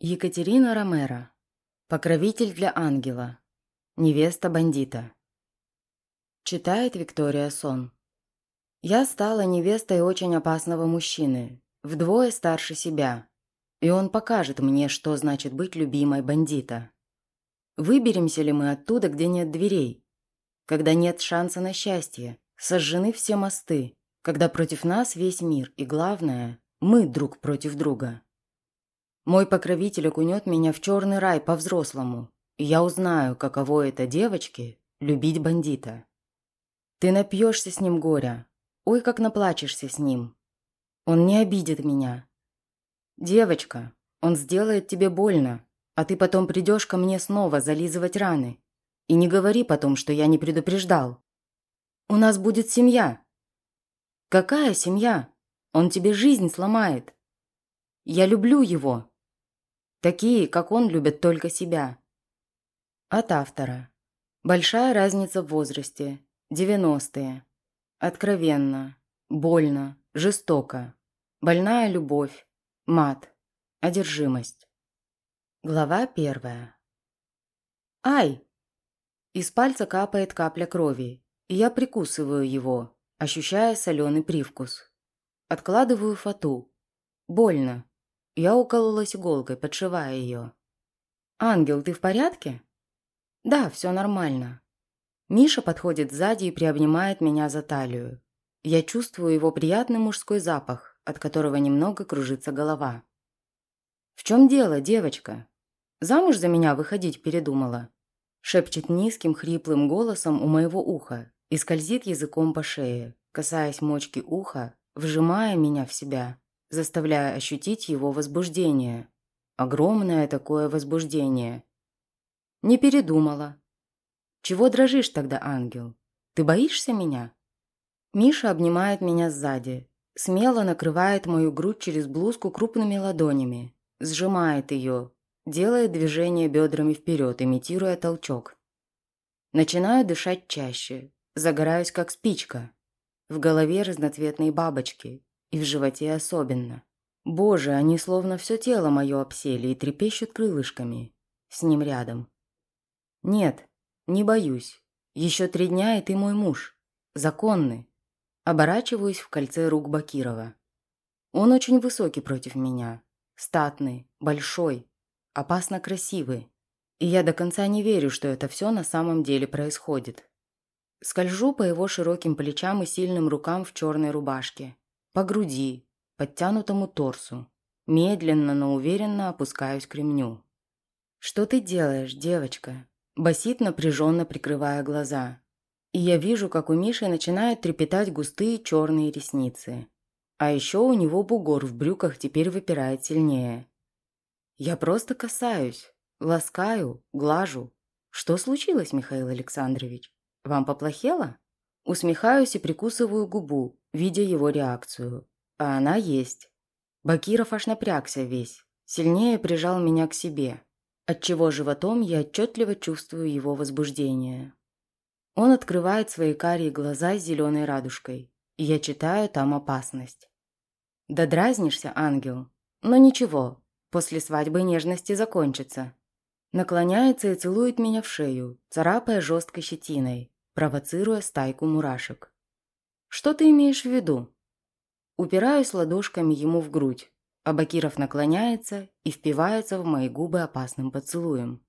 Екатерина Ромеро. Покровитель для ангела. Невеста бандита. Читает Виктория Сон. Я стала невестой очень опасного мужчины, вдвое старше себя. И он покажет мне, что значит быть любимой бандита. Выберемся ли мы оттуда, где нет дверей? Когда нет шанса на счастье, сожжены все мосты, когда против нас весь мир, и главное, мы друг против друга. Мой покровитель окунет меня в черный рай по-взрослому, и я узнаю, каково это девочке любить бандита. Ты напьешься с ним горя, ой, как наплачешься с ним. Он не обидит меня. Девочка, он сделает тебе больно, а ты потом придешь ко мне снова зализывать раны. И не говори потом, что я не предупреждал. У нас будет семья. Какая семья? Он тебе жизнь сломает. Я люблю его, Такие, как он, любят только себя. От автора. Большая разница в возрасте. 90-е. Откровенно. Больно. Жестоко. Больная любовь. Мат. Одержимость. Глава первая. «Ай!» Из пальца капает капля крови, и я прикусываю его, ощущая соленый привкус. Откладываю фату. Больно. Я укололась иголкой, подшивая ее. «Ангел, ты в порядке?» «Да, все нормально». Миша подходит сзади и приобнимает меня за талию. Я чувствую его приятный мужской запах, от которого немного кружится голова. «В чем дело, девочка? Замуж за меня выходить передумала?» Шепчет низким хриплым голосом у моего уха и скользит языком по шее, касаясь мочки уха, вжимая меня в себя заставляя ощутить его возбуждение. Огромное такое возбуждение. Не передумала. Чего дрожишь тогда, ангел? Ты боишься меня? Миша обнимает меня сзади, смело накрывает мою грудь через блузку крупными ладонями, сжимает ее, делает движение бедрами вперед, имитируя толчок. Начинаю дышать чаще, загораюсь как спичка. В голове разноцветные бабочки, и в животе особенно. Боже, они словно все тело мое обсели и трепещут крылышками. С ним рядом. Нет, не боюсь. Еще три дня, и ты мой муж. Законный. Оборачиваюсь в кольце рук Бакирова. Он очень высокий против меня. Статный, большой, опасно красивый. И я до конца не верю, что это все на самом деле происходит. Скольжу по его широким плечам и сильным рукам в черной рубашке. По груди, подтянутому торсу. Медленно, но уверенно опускаюсь к ремню. «Что ты делаешь, девочка?» Басит, напряженно прикрывая глаза. И я вижу, как у Миши начинают трепетать густые черные ресницы. А еще у него бугор в брюках теперь выпирает сильнее. Я просто касаюсь, ласкаю, глажу. Что случилось, Михаил Александрович? Вам поплохело? Усмехаюсь и прикусываю губу, видя его реакцию. А она есть. Бакиров аж напрягся весь. Сильнее прижал меня к себе. Отчего животом я отчетливо чувствую его возбуждение. Он открывает свои карие глаза с зеленой радужкой. И я читаю там опасность. Да дразнишься, ангел. Но ничего, после свадьбы нежности закончатся. Наклоняется и целует меня в шею, царапая жесткой щетиной, провоцируя стайку мурашек. «Что ты имеешь в виду?» Упираюсь ладошками ему в грудь, а Бакиров наклоняется и впивается в мои губы опасным поцелуем.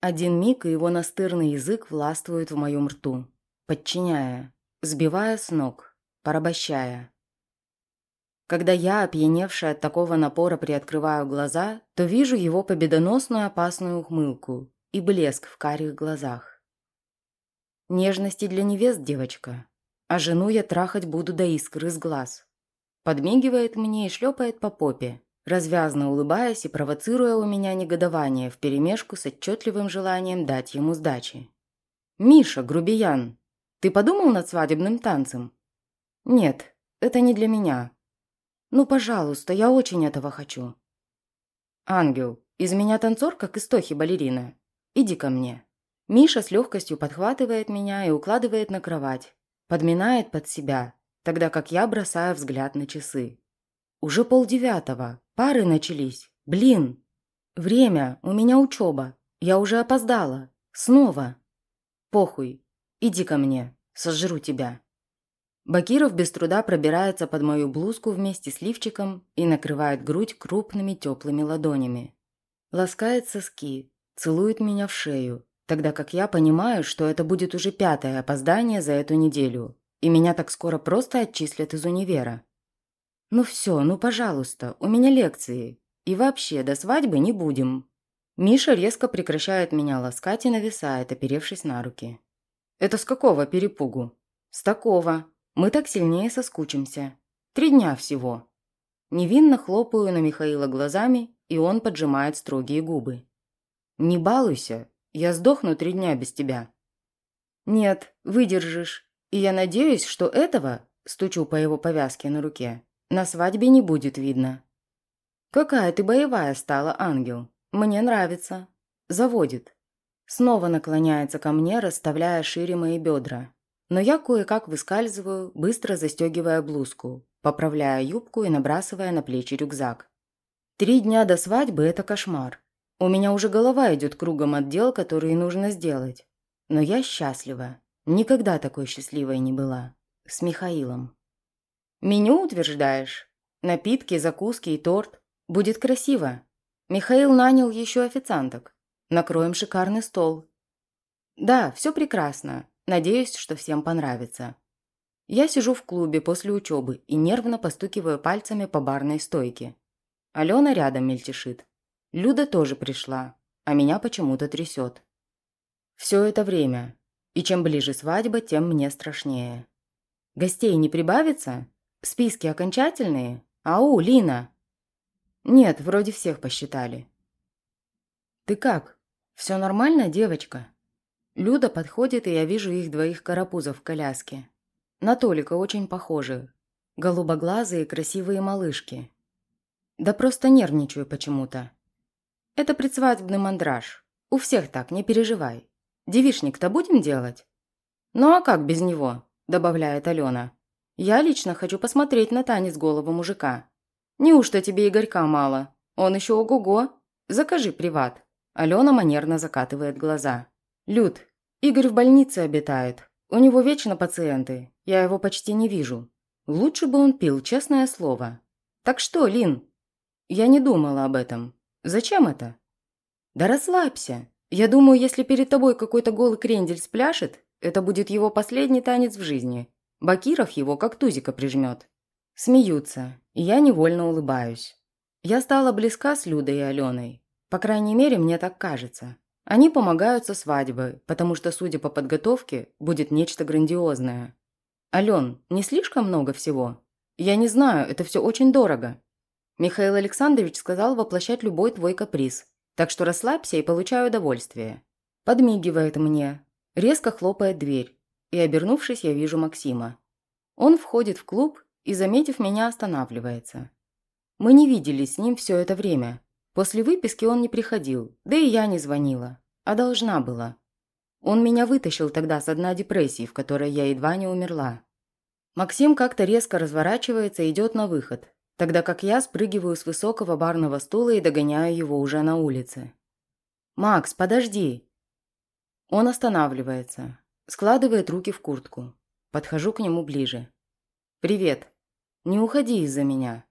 Один миг, и его настырный язык властвует в моем рту, подчиняя, сбивая с ног, порабощая. Когда я, опьяневшая от такого напора, приоткрываю глаза, то вижу его победоносную опасную ухмылку и блеск в карих глазах. Нежности для невест, девочка, а жену я трахать буду до искры из глаз. Подмигивает мне и шлепает по попе, развязно улыбаясь и провоцируя у меня негодование вперемешку с отчетливым желанием дать ему сдачи. «Миша, грубиян, ты подумал над свадебным танцем?» «Нет, это не для меня. Ну, пожалуйста, я очень этого хочу». «Ангел, из меня танцор, как из Тохи балерина. Иди ко мне». Миша с легкостью подхватывает меня и укладывает на кровать, Подминает под себя, тогда как я бросаю взгляд на часы. Уже полдевятого, пары начались. Блин! Время, у меня учеба. Я уже опоздала. Снова. Похуй. Иди ко мне. Сожру тебя. Бакиров без труда пробирается под мою блузку вместе с лифчиком и накрывает грудь крупными теплыми ладонями. Ласкает соски, целует меня в шею, тогда как я понимаю, что это будет уже пятое опоздание за эту неделю, и меня так скоро просто отчислят из универа. Ну все, ну пожалуйста, у меня лекции, и вообще до свадьбы не будем. Миша резко прекращает меня ласкать и нависает, оперевшись на руки. Это с какого перепугу? С такого. Мы так сильнее соскучимся. Три дня всего. Невинно хлопаю на Михаила глазами, и он поджимает строгие губы. «Не балуйся, я сдохну три дня без тебя». «Нет, выдержишь. И я надеюсь, что этого, стучу по его повязке на руке, на свадьбе не будет видно». «Какая ты боевая стала, ангел. Мне нравится. Заводит». Снова наклоняется ко мне, расставляя шире мои бедра. Но я кое-как выскальзываю, быстро застегивая блузку, поправляя юбку и набрасывая на плечи рюкзак. Три дня до свадьбы – это кошмар. У меня уже голова идет кругом от дел, которые нужно сделать. Но я счастлива. Никогда такой счастливой не была. С Михаилом. Меню утверждаешь? Напитки, закуски и торт. Будет красиво. Михаил нанял еще официанток. Накроем шикарный стол. Да, все прекрасно. Надеюсь, что всем понравится. Я сижу в клубе после учебы и нервно постукиваю пальцами по барной стойке. Алена рядом мельтешит. Люда тоже пришла, а меня почему-то трясет. Все это время. И чем ближе свадьба, тем мне страшнее. Гостей не прибавится? Списки окончательные? Ау, Лина! Нет, вроде всех посчитали. Ты как? Все нормально, девочка? Люда подходит, и я вижу их двоих карапузов в коляске. На Толика очень похожи. Голубоглазые красивые малышки. Да просто нервничаю почему-то. Это предсвадебный мандраж. У всех так, не переживай. Девишник-то будем делать? Ну а как без него? Добавляет Алена. Я лично хочу посмотреть на танец голого мужика. Неужто тебе Игорька мало? Он еще ого-го. Закажи приват. Алена манерно закатывает глаза. «Люд, Игорь в больнице обитает. У него вечно пациенты. Я его почти не вижу. Лучше бы он пил, честное слово. Так что, Лин? Я не думала об этом. Зачем это? Да расслабься. Я думаю, если перед тобой какой-то голый крендель спляшет, это будет его последний танец в жизни. Бакиров его как тузика прижмет. Смеются, и я невольно улыбаюсь. Я стала близка с Людой и Аленой. По крайней мере, мне так кажется. Они помогают со свадьбой, потому что, судя по подготовке, будет нечто грандиозное. Ален, не слишком много всего? Я не знаю, это все очень дорого. Михаил Александрович сказал воплощать любой твой каприз. Так что расслабься и получай удовольствие. Подмигивает мне. Резко хлопает дверь. И, обернувшись, я вижу Максима. Он входит в клуб и, заметив меня, останавливается. Мы не виделись с ним все это время. После выписки он не приходил, да и я не звонила. А должна была. Он меня вытащил тогда с дна депрессии, в которой я едва не умерла. Максим как-то резко разворачивается и идет на выход, тогда как я спрыгиваю с высокого барного стула и догоняю его уже на улице. «Макс, подожди!» Он останавливается, складывает руки в куртку. Подхожу к нему ближе. «Привет. Не уходи из-за меня».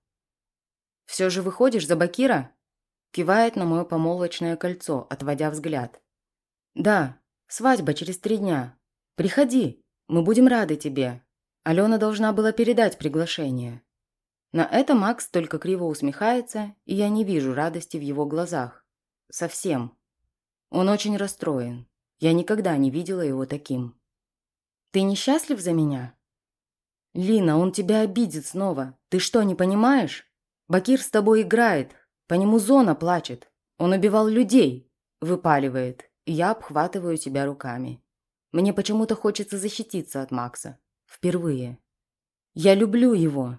«Все же выходишь за Бакира?» Кивает на мое помолвочное кольцо, отводя взгляд. «Да, свадьба через три дня. Приходи, мы будем рады тебе. Алена должна была передать приглашение». На это Макс только криво усмехается, и я не вижу радости в его глазах. Совсем. Он очень расстроен. Я никогда не видела его таким. «Ты несчастлив за меня?» «Лина, он тебя обидит снова. Ты что, не понимаешь? Бакир с тобой играет, по нему зона плачет. Он убивал людей. Выпаливает. Я обхватываю тебя руками. Мне почему-то хочется защититься от Макса. Впервые. Я люблю его.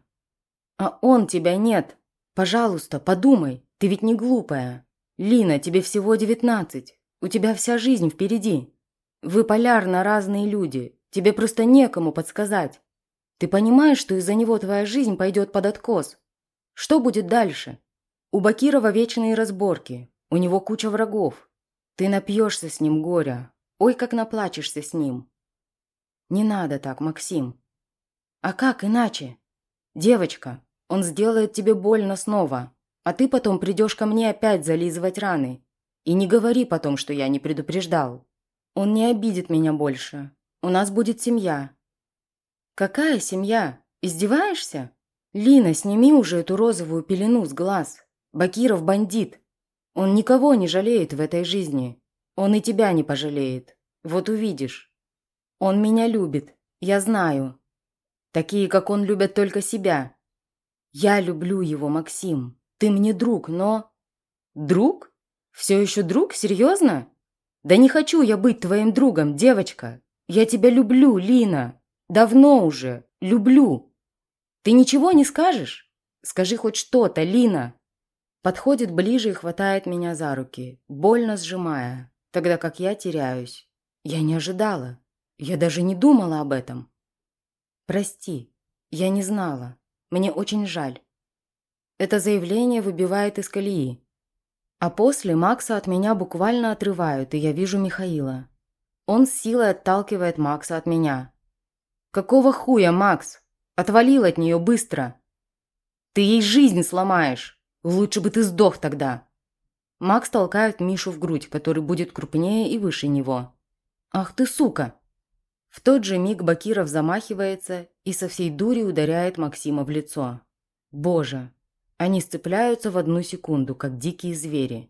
А он тебя нет. Пожалуйста, подумай. Ты ведь не глупая. Лина, тебе всего девятнадцать. У тебя вся жизнь впереди. Вы полярно разные люди. Тебе просто некому подсказать. Ты понимаешь, что из-за него твоя жизнь пойдет под откос? Что будет дальше? У Бакирова вечные разборки. У него куча врагов. Ты напьешься с ним горя. Ой, как наплачешься с ним. Не надо так, Максим. А как иначе? Девочка, он сделает тебе больно снова, а ты потом придешь ко мне опять зализывать раны. И не говори потом, что я не предупреждал. Он не обидит меня больше. У нас будет семья. Какая семья? Издеваешься? Лина, сними уже эту розовую пелену с глаз. Бакиров бандит. Он никого не жалеет в этой жизни. Он и тебя не пожалеет. Вот увидишь. Он меня любит. Я знаю. Такие, как он, любят только себя. Я люблю его, Максим. Ты мне друг, но... Друг? Все еще друг? Серьезно? Да не хочу я быть твоим другом, девочка. Я тебя люблю, Лина. Давно уже. Люблю. Ты ничего не скажешь? Скажи хоть что-то, Лина. Подходит ближе и хватает меня за руки, больно сжимая, тогда как я теряюсь. Я не ожидала. Я даже не думала об этом. Прости, я не знала. Мне очень жаль. Это заявление выбивает из колеи. А после Макса от меня буквально отрывают, и я вижу Михаила. Он с силой отталкивает Макса от меня. «Какого хуя, Макс? Отвалил от нее быстро!» «Ты ей жизнь сломаешь! Лучше бы ты сдох тогда!» Макс толкает Мишу в грудь, который будет крупнее и выше него. «Ах ты сука!» В тот же миг Бакиров замахивается и со всей дури ударяет Максима в лицо. «Боже, они сцепляются в одну секунду, как дикие звери.